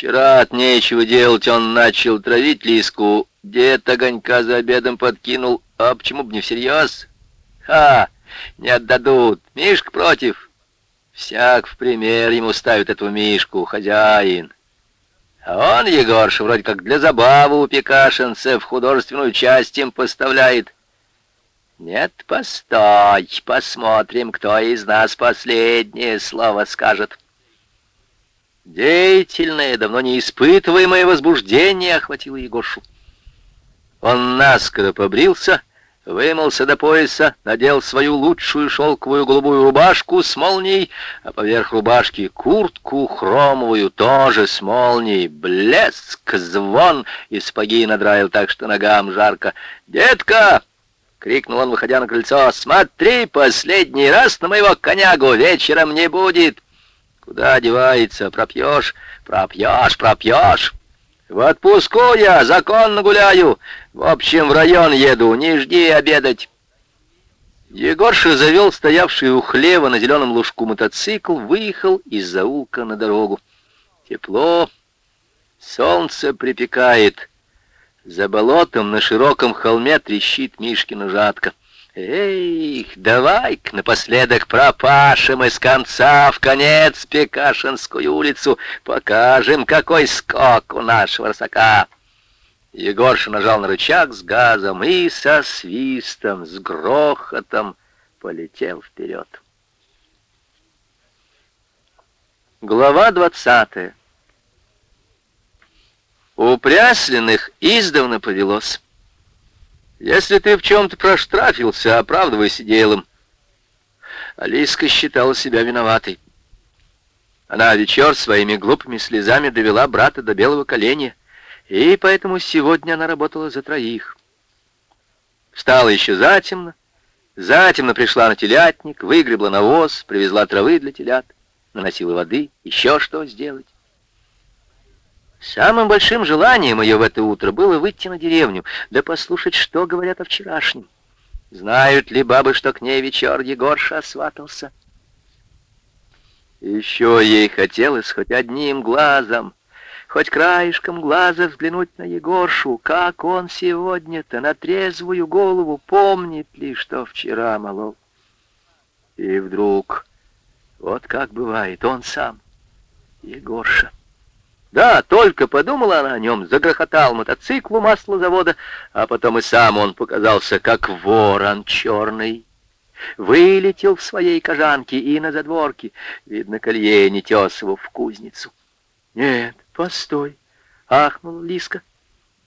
Вчера от нечего делать он начал травить Лиску. Дед огонька за обедом подкинул. А почему бы не всерьез? Ха! Не отдадут. Мишка против. Всяк в пример ему ставит этого Мишку, хозяин. А он, Егорша, вроде как для забавы у пекашенцев художественную часть им поставляет. Нет, постой, посмотрим, кто из нас последнее слово скажет. Деятельное, давно не испытываемое возбуждение охватило Егоршу. Он наскоро побрился, вымылся до пояса, надел свою лучшую шелковую голубую рубашку с молнией, а поверх рубашки куртку хромовую, тоже с молнией. Блеск, звон, и сапоги надраил так, что ногам жарко. «Детка!» — крикнул он, выходя на крыльцо. «Смотри, последний раз на моего конягу вечером не будет!» «Куда девается? Пропьешь? Пропьешь, пропьешь!» «В отпуску я, законно гуляю. В общем, в район еду, не жди обедать». Егорша завел стоявший у хлева на зеленом лужку мотоцикл, выехал из заулка на дорогу. Тепло, солнце припекает, за болотом на широком холме трещит Мишкина жатка. Эх, давай-ка напоследок пропашем из конца в конец Пекашинскую улицу, покажем, какой скок у нашего рысака. Егорша нажал на рычаг с газом и со свистом, с грохотом полетел вперед. Глава двадцатая. У Пряслиных издавна повелось. Если ты в чем-то проштрафился, оправдывайся делом. Алиска считала себя виноватой. Она вечер своими глупыми слезами довела брата до белого коленя, и поэтому сегодня она работала за троих. Встала еще затемно, затемно пришла на телятник, выгребла навоз, привезла травы для телят, наносила воды, еще что сделать. Самым большим желанием ее в это утро было выйти на деревню, да послушать, что говорят о вчерашнем. Знают ли бабы, что к ней вечер Егорша осватался? Еще ей хотелось хоть одним глазом, хоть краешком глаза взглянуть на Егоршу, как он сегодня-то на трезвую голову помнит ли, что вчера молол. И вдруг, вот как бывает, он сам, Егорша. Да, только подумала она о нем, загрохотал мотоцикл у маслозавода, а потом и сам он показался, как ворон черный. Вылетел в своей кожанке и на задворке. Видно, колье не тес его в кузницу. Нет, постой, ахнула Лиска.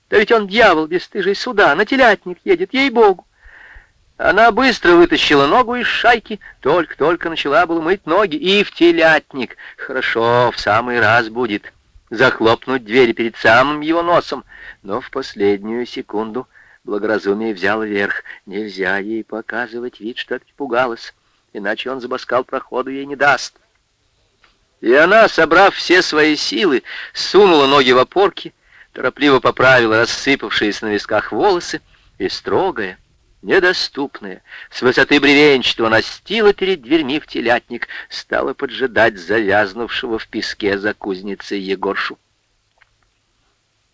Да ведь он дьявол бесстыжий сюда, на телятник едет, ей-богу. Она быстро вытащила ногу из шайки, только-только начала было мыть ноги, и в телятник. Хорошо, в самый раз будет захлопнуть дверь перед самым его носом, но в последнюю секунду благоразумие взяло верх. Нельзя ей показывать вид, что испугалась, иначе он забаскал проходу ей не даст. И она, собрав все свои силы, сунула ноги в опорки, торопливо поправила рассыпавшиеся на висках волосы и строгая, недоступная, с высоты бревенчатого настила перед дверьми в телятник, стала поджидать завязнувшего в песке за кузницей Егоршу.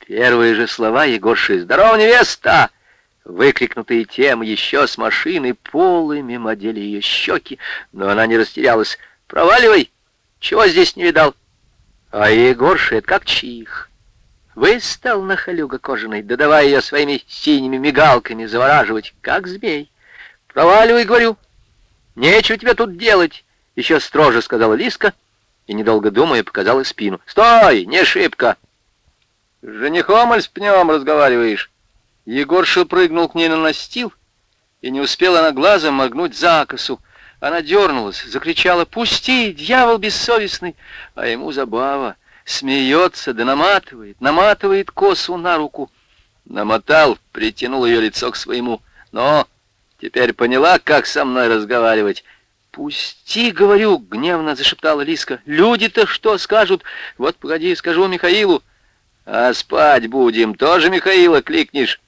Первые же слова Егорши «Здорово, невеста!» выкрикнутые тем еще с машины, полы мимо одели ее щеки, но она не растерялась. «Проваливай! Чего здесь не видал?» А Егорша это как чих. Выстал на халюга кожаный, да давай ее своими синими мигалками завораживать, как змей. Проваливай, говорю. Нечего тебе тут делать, еще строже сказала Лиска, и, недолго думая, показала спину. Стой, не шибко. С женихом или с пнем разговариваешь? Егорша прыгнул к ней на настил, и не успела она глазом моргнуть за. Она дернулась, закричала «Пусти, дьявол бессовестный!» А ему забава смеется да наматывает, наматывает косу на руку. Намотал, притянул ее лицо к своему. Но теперь поняла, как со мной разговаривать. «Пусти, говорю!» — гневно зашептала Лиска. «Люди-то что скажут? Вот, погоди, скажу Михаилу». «А спать будем, тоже Михаила кликнешь?»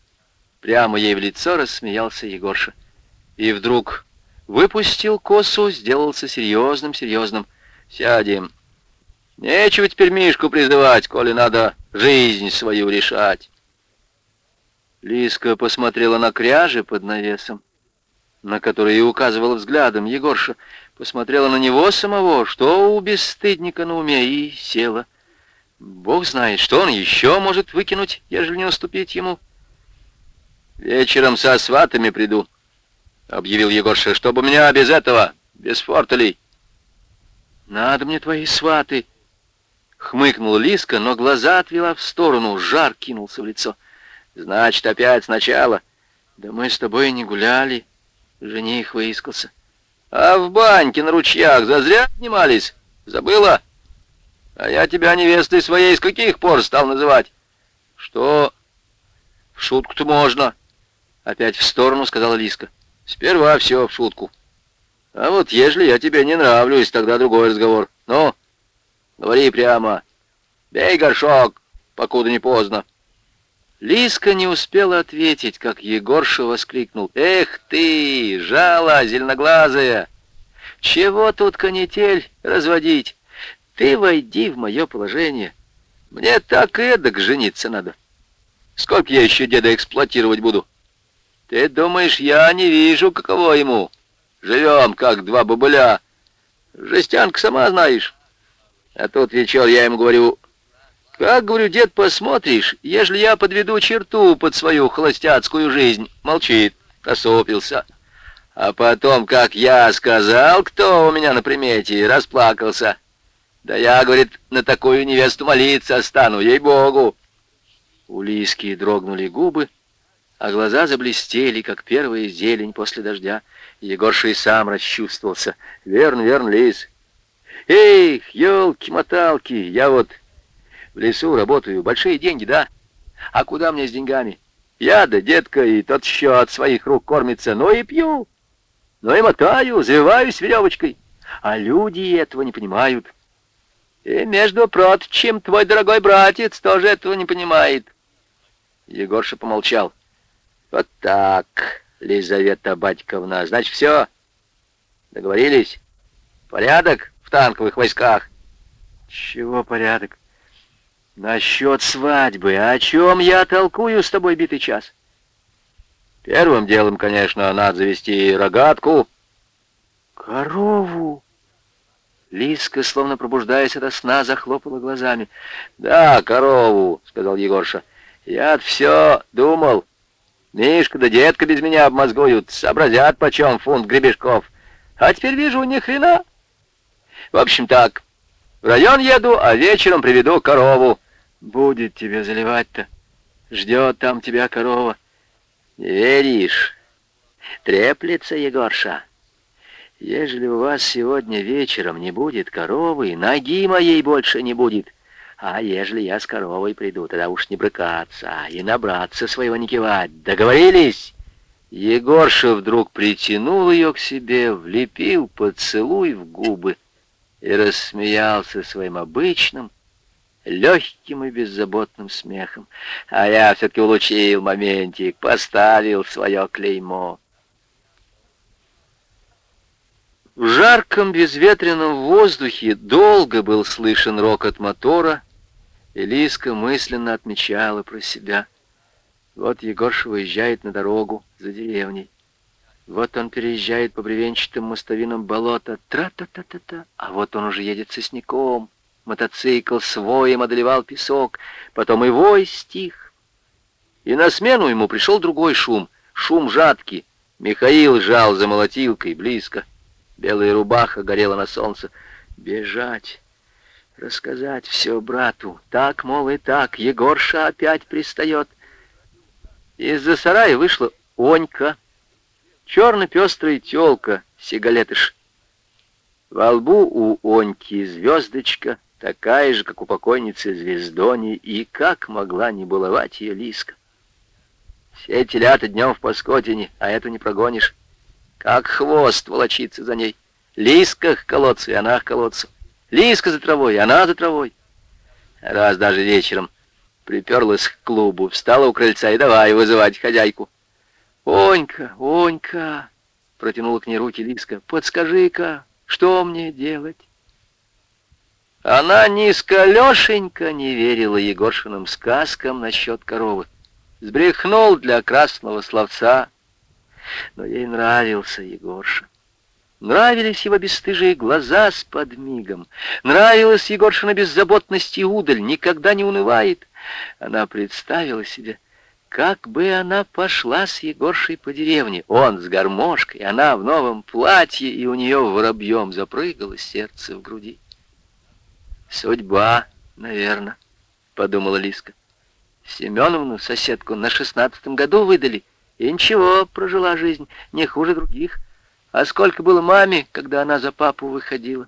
Прямо ей в лицо рассмеялся Егорша. И вдруг выпустил косу, сделался серьезным-серьезным. «Сядем». Нечего теперь Мишку призывать, коли надо жизнь свою решать. Лиска посмотрела на кряжи под навесом, на который и указывала взглядом Егорша, посмотрела на него самого, что у бесстыдника на уме, и села. Бог знает, что он еще может выкинуть, ежели не уступить ему. «Вечером со сватами приду», — объявил Егорша, — «чтобы меня без этого, без фортелей». «Надо мне твои сваты», — хмыкнула Лиска, но глаза отвела в сторону, жар кинулся в лицо. «Значит, опять сначала». «Да мы с тобой не гуляли», — жених выискался. «А в баньке на ручьях зазря снимались? Забыла?» А я тебя невестой своей с каких пор стал называть? Что? В шутку-то можно. Опять в сторону сказала Лиска. Сперва все в шутку. А вот ежели я тебе не нравлюсь, тогда другой разговор. Ну, говори прямо. Бей горшок, покуда не поздно. Лиска не успела ответить, как Егорша воскликнул. «Эх ты, жало зеленоглазая! Чего тут канитель разводить? Ты войди в мое положение. Мне так эдак жениться надо. Сколько я еще деда эксплуатировать буду? Ты думаешь, я не вижу, каково ему? Живем, как два бабуля. Жестянка сама знаешь. А тут вечер я ему говорю, как, говорю, дед, посмотришь, ежели я подведу черту под свою холостяцкую жизнь. Молчит, осопился. А потом, как я сказал, кто у меня на примете, расплакался. Да я, говорит, на такую невесту молиться стану, ей-богу. У Лиски дрогнули губы, а глаза заблестели, как первая зелень после дождя. Егорша и сам расчувствовался. Верно, верно, Лис. Эх, елки-моталки, я вот в лесу работаю, большие деньги, да? А куда мне с деньгами? Я да детка, и тот еще от своих рук кормится, но и пью, но и мотаю, завиваюсь веревочкой. А люди этого не понимают. И, между прочим, твой дорогой братец тоже этого не понимает. Егорша помолчал. Вот так, Лизавета Батьковна, значит, все. Договорились? Порядок танковых войсках? Чего порядок? Насчет свадьбы. О чем я толкую с тобой битый час? Первым делом, конечно, надо завести рогатку. Корову? Лиска, словно пробуждаясь от сна, захлопала глазами. «Да, корову», — сказал Егорша. я все думал. Мишка да детка без меня обмозгуют, сообразят, почем фунт гребешков. А теперь вижу, ни хрена. В общем так, в район еду, а вечером приведу корову. Будет тебе заливать-то. Ждет там тебя корова. Не веришь? Треплется Егорша. Ежели у вас сегодня вечером не будет коровы, ноги моей больше не будет. А ежели я с коровой приду, тогда уж не брыкаться и набраться своего не кивать. Договорились?» Егорша вдруг притянул ее к себе, влепил поцелуй в губы и рассмеялся своим обычным, легким и беззаботным смехом. А я все-таки улучил моментик, поставил свое клеймо. В жарком безветренном воздухе долго был слышен рокот мотора, и Лиска мысленно отмечала про себя. Вот Егорша выезжает на дорогу за деревней. Вот он переезжает по бревенчатым мостовинам болота, тра-та-та-та-та, а вот он уже едет сосняком. Мотоцикл с воем одолевал песок, потом и вой стих. И на смену ему пришел другой шум, шум жатки. Михаил жал за молотилкой близко. Белая рубаха горела на солнце. Бежать, рассказать все брату. Так, мол, и так. Егорша опять пристает. Из-за сарая вышла Онька, черно-пестрая телка, сигалетыш. Во лбу у Оньки звездочка, такая же, как у покойницы Звездони, и как могла не баловать ее Лиска. Все телята днем в Паскотине, а эту не прогонишь. Как хвост волочится за ней. Лиска к колодцу, и она к колодцу. Лиска за травой, она за травой. Раз даже вечером приперлась к клубу, встала у крыльца и давай вызывать хозяйку. «Онька, Онька!» — протянула к ней руки Лиска. «Подскажи-ка, что мне делать?» Она низколешенько не верила Егоршиным сказкам насчет коровы. Сбрехнул для красного словца. Но ей нравился Егорша. Нравились его бесстыжие глаза с подмигом. Нравилась Егоршина беззаботность и удаль, никогда не унывает. Она представила себе, как бы она пошла с Егоршей по деревне. Он с гармошкой, она в новом платье, и у нее воробьем запрыгало сердце в груди. «Судьба, наверное», — подумала Лиска. Семеновну, соседку, на шестнадцатом году выдали, и ничего, прожила жизнь, не хуже других. А сколько было маме, когда она за папу выходила?